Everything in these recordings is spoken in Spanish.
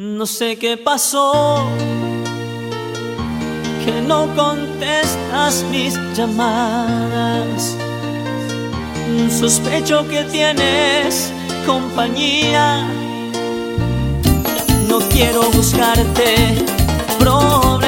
No sé qué pasó, que no contestas mis llamadas. Sospecho que tienes compañía. No quiero buscarte problemas.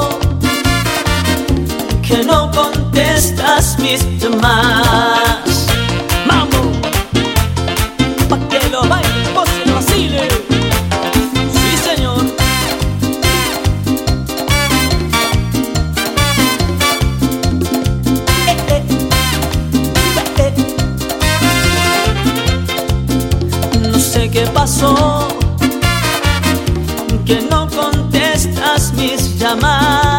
contestas mis llamadas. Vamos, pa' que lo baile, vos lo vacile. Sí, señor. No sé qué pasó, que no contestas mis llamadas.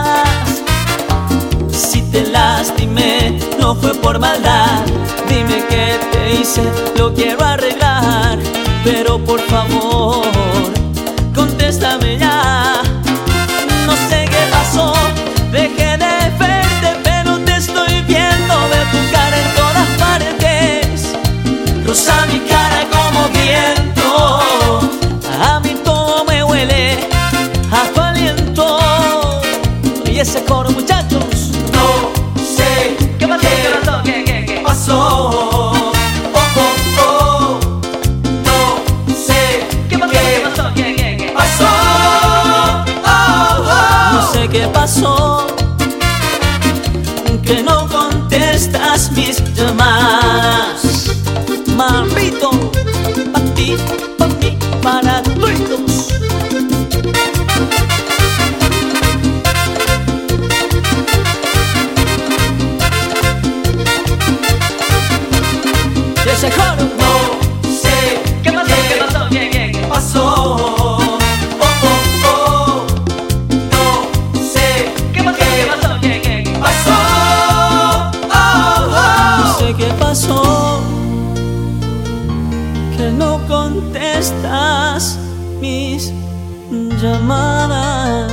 No fue por maldad. Dime qué te hice, lo quiero arreglar. Pero por favor, contéstame ya. Que no contestas mis llamadas. Maldito, para ti, para mí, para todos. No contestas mis llamadas.